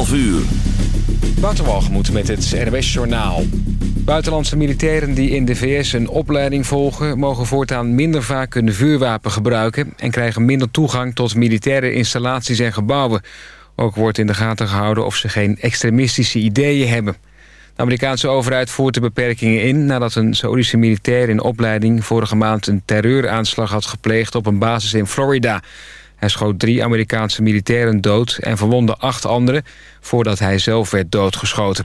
11 uur. Waterwalgemoed met het RWS Journaal. Buitenlandse militairen die in de VS een opleiding volgen... mogen voortaan minder vaak een vuurwapen gebruiken... en krijgen minder toegang tot militaire installaties en gebouwen. Ook wordt in de gaten gehouden of ze geen extremistische ideeën hebben. De Amerikaanse overheid voert de beperkingen in... nadat een Saoedische militair in opleiding vorige maand een terreuraanslag had gepleegd... op een basis in Florida... Hij schoot drie Amerikaanse militairen dood en verwonde acht anderen... voordat hij zelf werd doodgeschoten.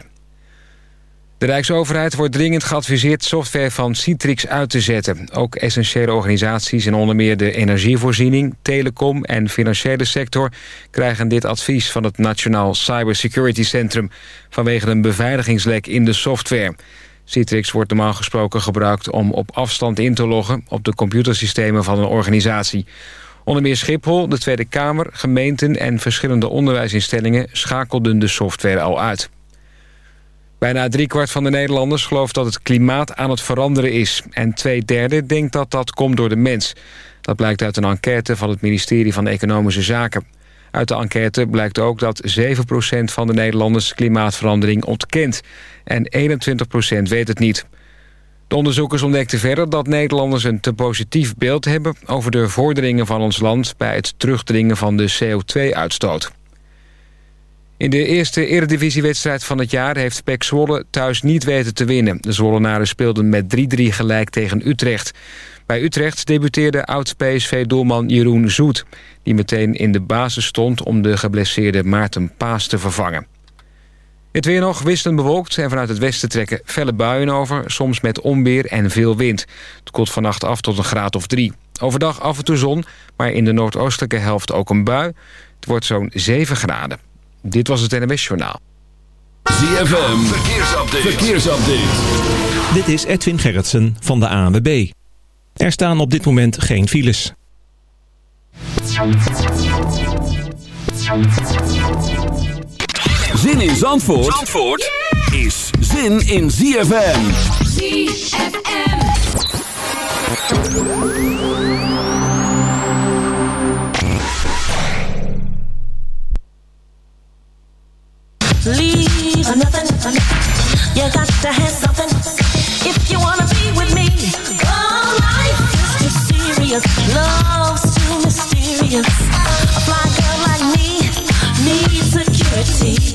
De Rijksoverheid wordt dringend geadviseerd software van Citrix uit te zetten. Ook essentiële organisaties in onder meer de energievoorziening, telecom en financiële sector krijgen dit advies van het Nationaal Cybersecurity Centrum vanwege een beveiligingslek in de software. Citrix wordt normaal gesproken gebruikt om op afstand in te loggen op de computersystemen van een organisatie. Onder meer Schiphol, de Tweede Kamer, gemeenten en verschillende onderwijsinstellingen schakelden de software al uit. Bijna driekwart van de Nederlanders gelooft dat het klimaat aan het veranderen is. En twee derde denkt dat dat komt door de mens. Dat blijkt uit een enquête van het ministerie van Economische Zaken. Uit de enquête blijkt ook dat 7% van de Nederlanders klimaatverandering ontkent. En 21% weet het niet. De onderzoekers ontdekten verder dat Nederlanders een te positief beeld hebben... over de vorderingen van ons land bij het terugdringen van de CO2-uitstoot. In de eerste eredivisiewedstrijd van het jaar heeft PEC Zwolle thuis niet weten te winnen. De Zwollenaren speelden met 3-3 gelijk tegen Utrecht. Bij Utrecht debuteerde oud-PSV-doelman Jeroen Zoet... die meteen in de basis stond om de geblesseerde Maarten Paas te vervangen. Het weer nog wisselend bewolkt en vanuit het westen trekken felle buien over... soms met onweer en veel wind. Het koelt vannacht af tot een graad of drie. Overdag af en toe zon, maar in de noordoostelijke helft ook een bui. Het wordt zo'n 7 graden. Dit was het NMS Journaal. ZFM, verkeersupdate. verkeersupdate. Dit is Edwin Gerritsen van de ANWB. Er staan op dit moment geen files. Zin in Zandvoort, Zandvoort is zin in ZFM. ZFM. Leave nothing, you got to have something. If you wanna be with me, life is too serious, love's too mysterious. A fly girl like me needs security,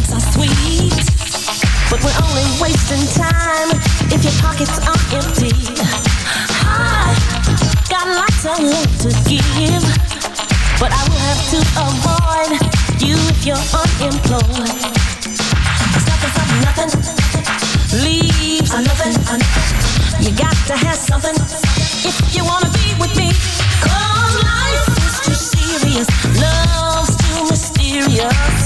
but we're only wasting time if your pockets are empty. I got lots of love to give, but I will have to avoid you if you're unemployed. It's nothing from nothing leaves nothing. You got to have something if you wanna be with me. 'Cause life is too serious, love's too mysterious.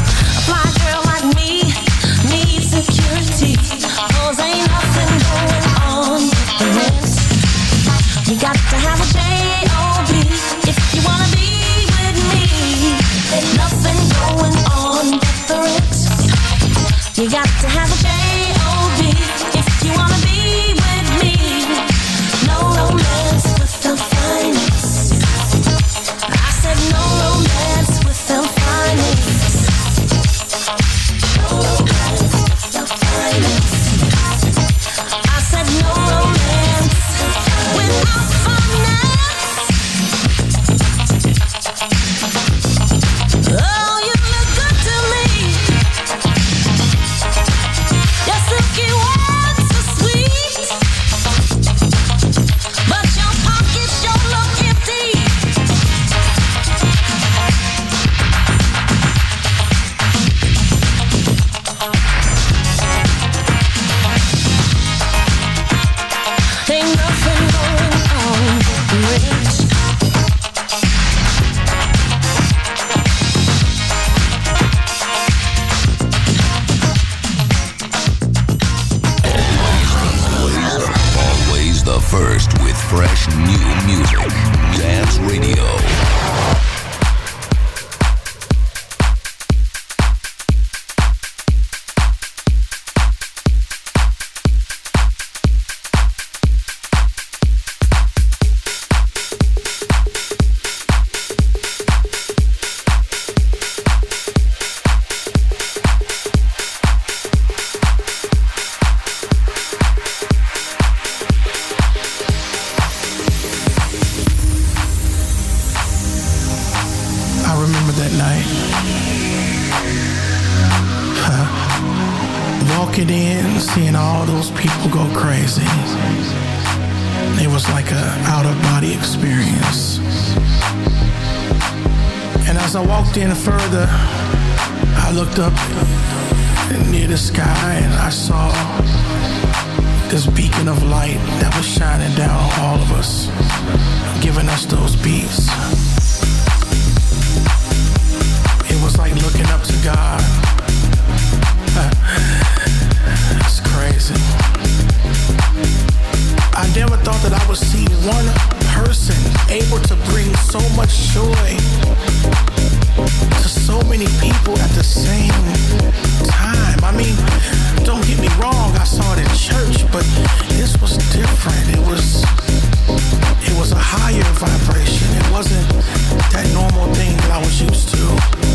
Night. Huh. Walking in, seeing all those people go crazy. It was like a out of body experience. And as I walked in further, I looked up near the sky and I saw this beacon of light that was shining down on all of us, giving us those beats. It was like looking up to God. It's crazy. I never thought that I would see one person able to bring so much joy to so many people at the same time. I mean, don't get me wrong, I saw it church, but this was different. It was it was a higher vibration. It wasn't that normal thing that I was used to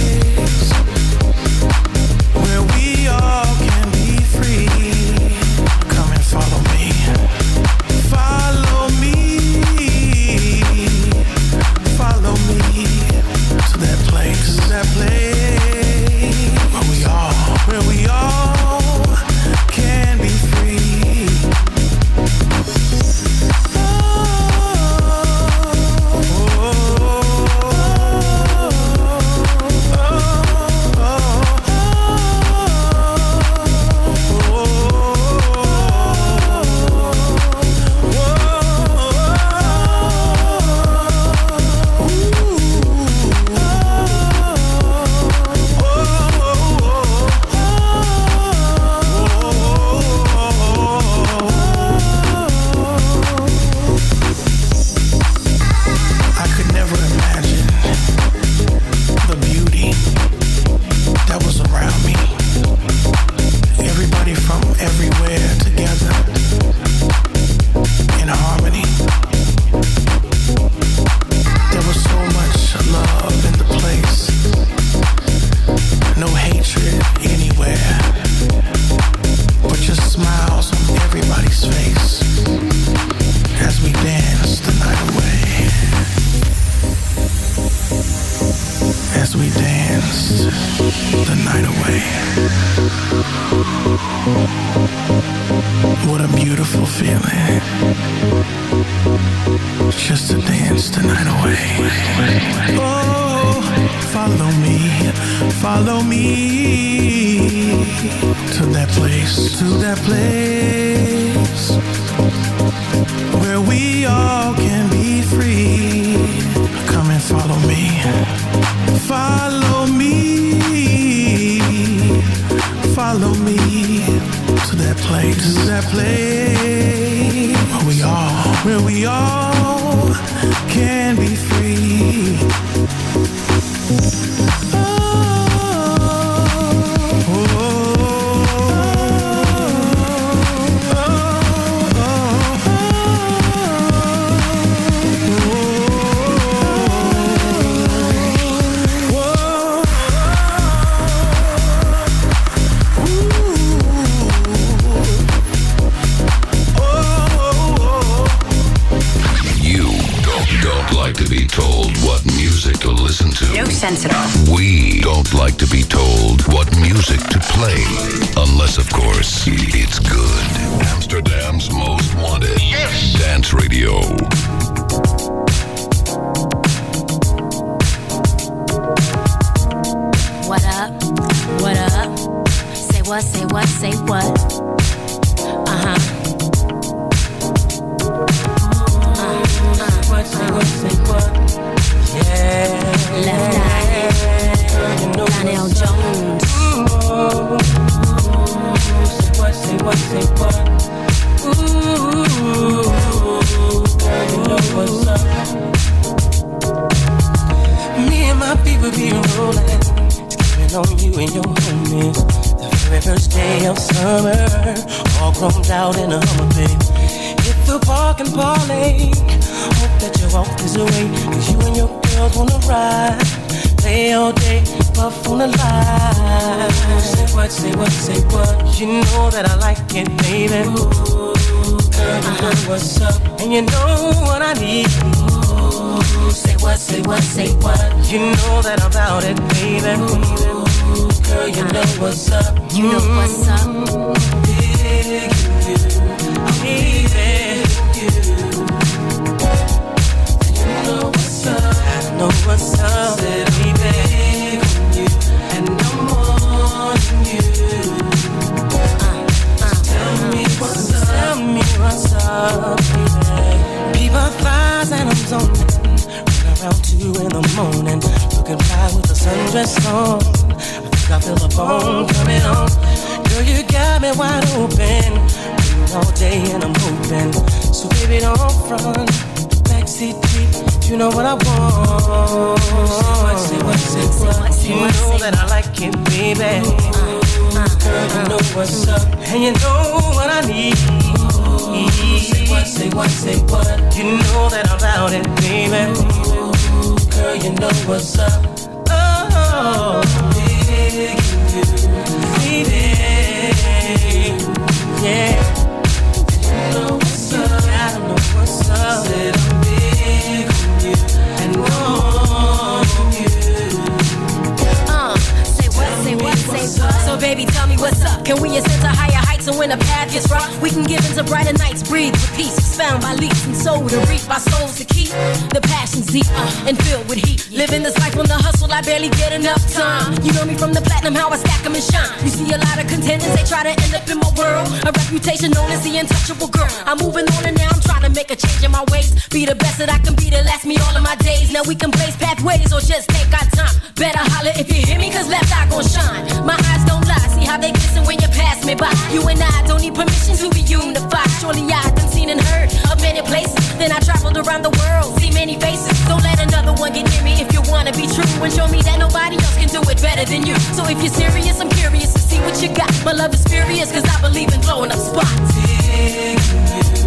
if you're serious, I'm curious to see what you got. My love is furious, cause I believe in blowing up spots.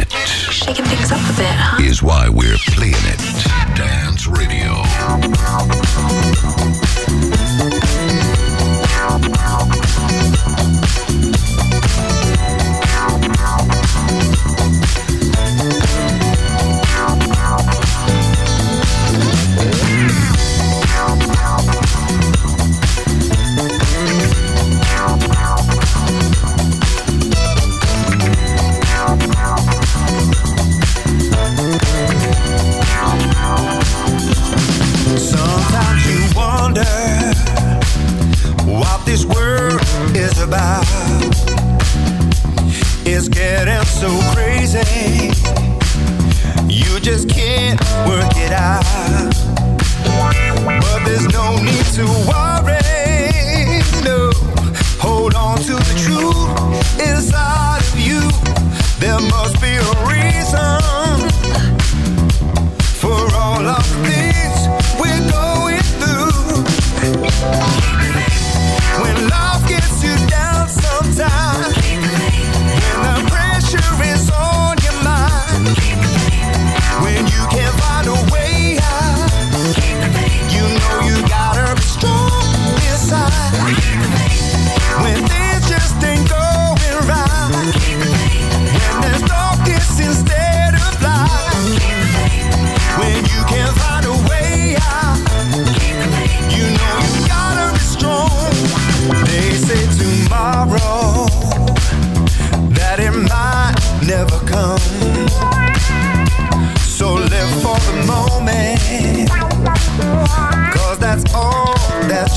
it. Shaking things up a bit, huh? Is why we're playing it. Dance Radio. just can't work it out. But there's no need to worry.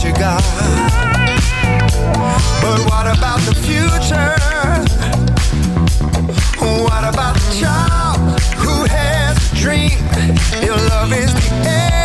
you got. But what about the future? What about the child who has a dream? Your love is the air.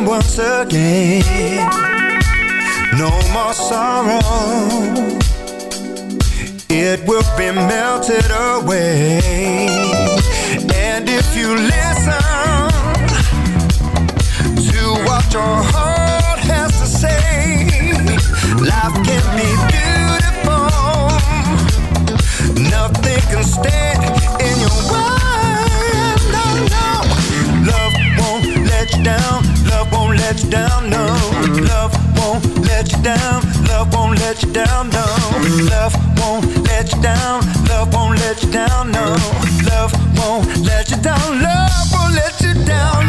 time once again No more sorrow. It will be melted away. And if you listen To what your heart has to say Life can be beautiful. Nothing can stand in your way. No, no. Love won't let you down won't let you down, no. Love won't let you down. Love won't let you down, no. Love won't let you down. Love won't let you down, no. Love won't let you down. Love won't let you down.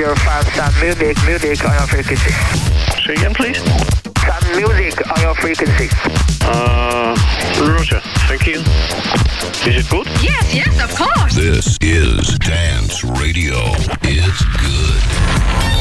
05 Sun Music, music on your frequency. Say again, please. Sun Music on your frequency. Uh, Roger, thank you. Is it good? Yes, yes, of course. This is Dance Radio. It's good.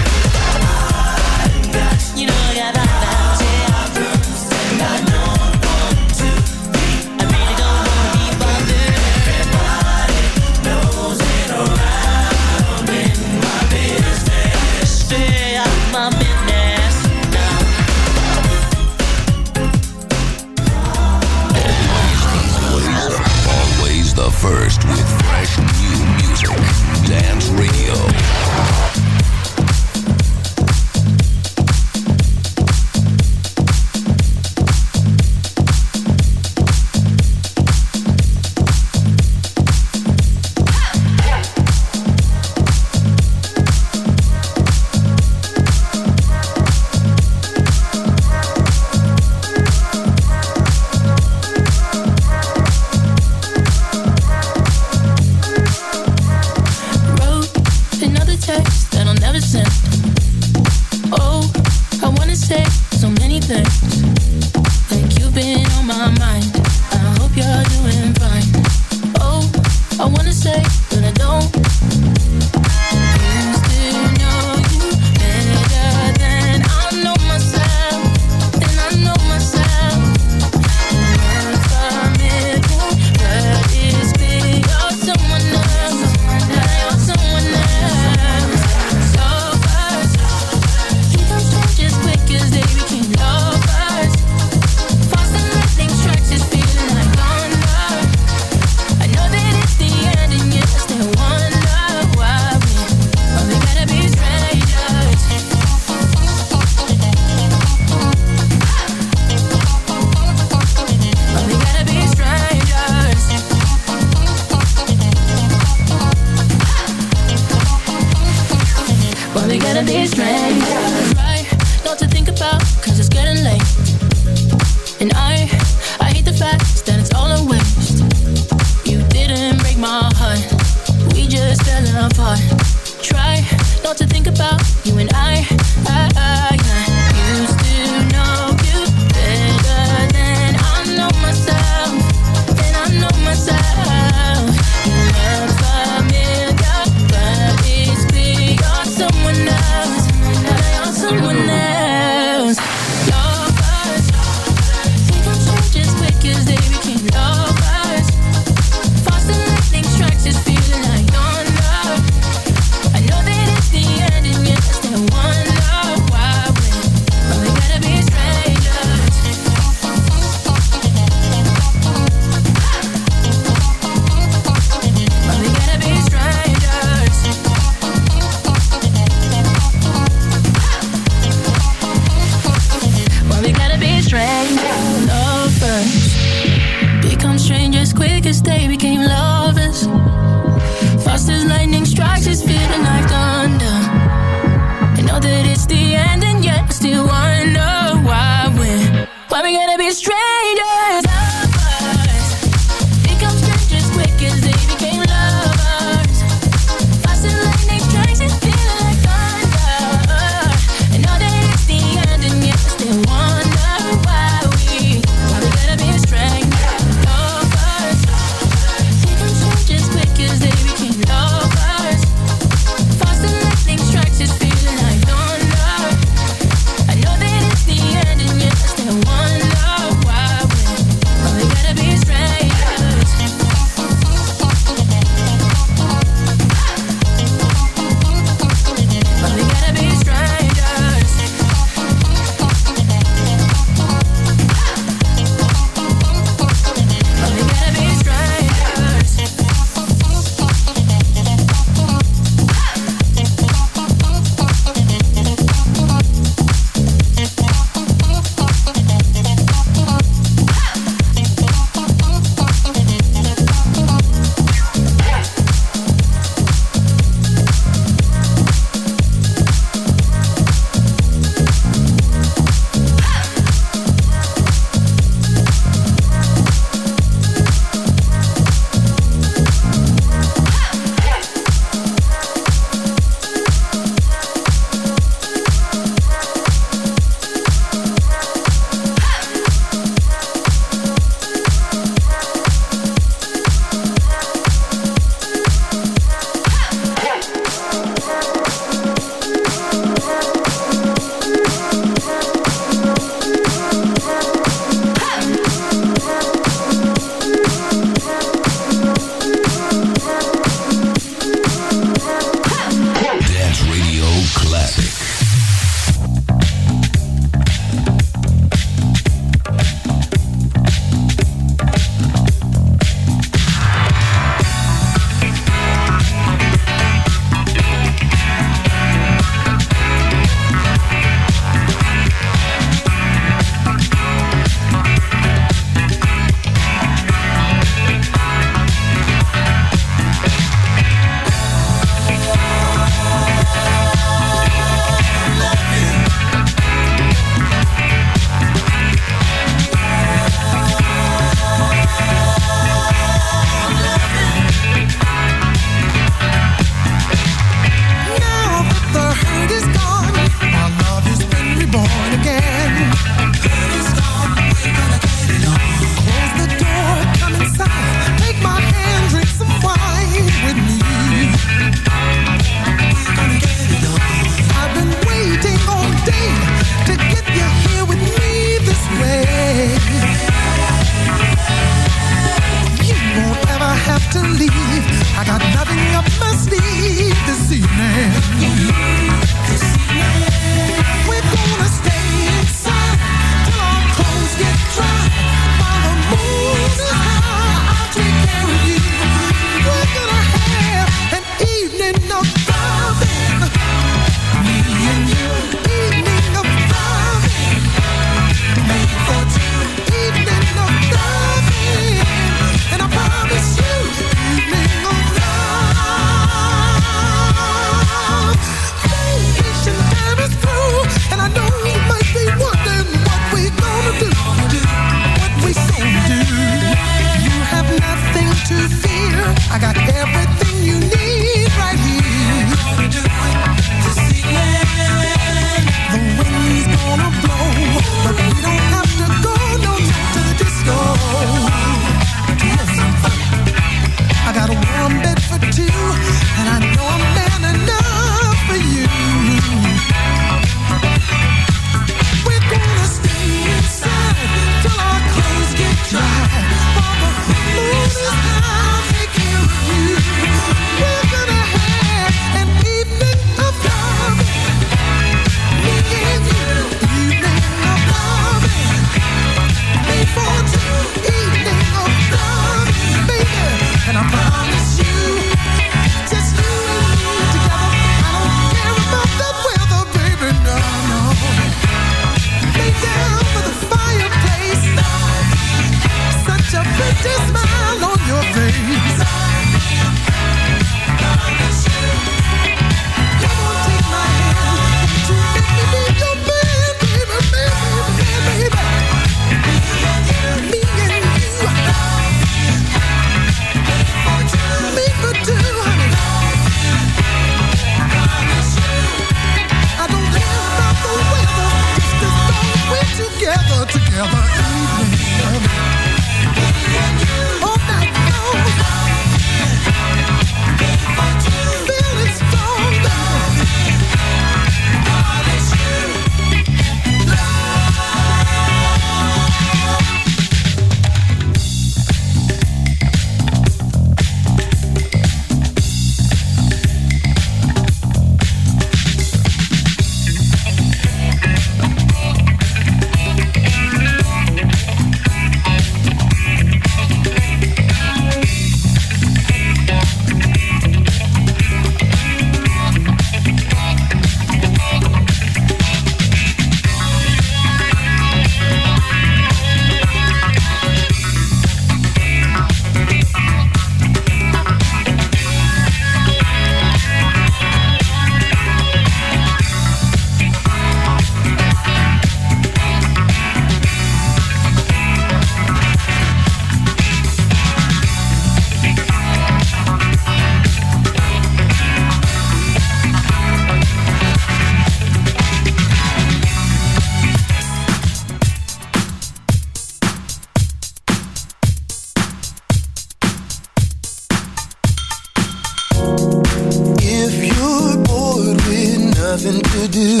nothing to do.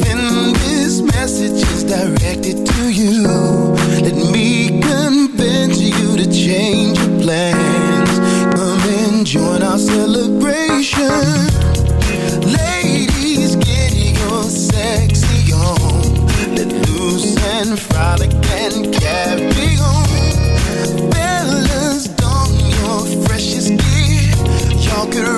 Then this message is directed to you Let me convince you to change your plans. Come and join our celebration. Ladies, get your sexy on. Let loose and frolic and carry on. Fellas, don your freshest gear. Y'all can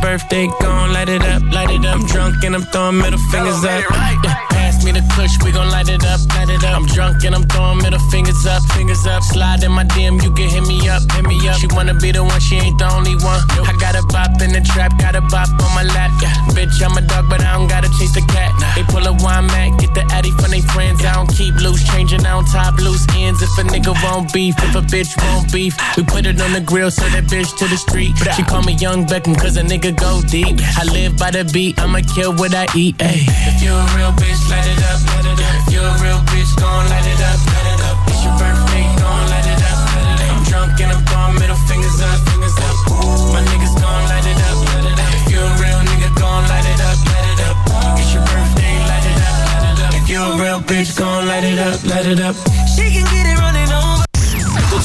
birthday nigga won't beef if a bitch won't beef. We put it on the grill, send that bitch to the street. She call me Young Beckham, cause a nigga go deep. I live by the beat, I'ma kill what I eat. Ay. If you a real bitch, light it up. Light it up. If you a real bitch, gon' light it up. Light it up. It's your birthday, gon' light it up. I'm drunk and I'm gone, middle fingers up. Fingers up. My niggas gon' light it up. Light it up. If you a real nigga, gon' light it up. Light it up. It's your birthday, light it up. Light it up. If you a real bitch, gon' light it up. Light it up.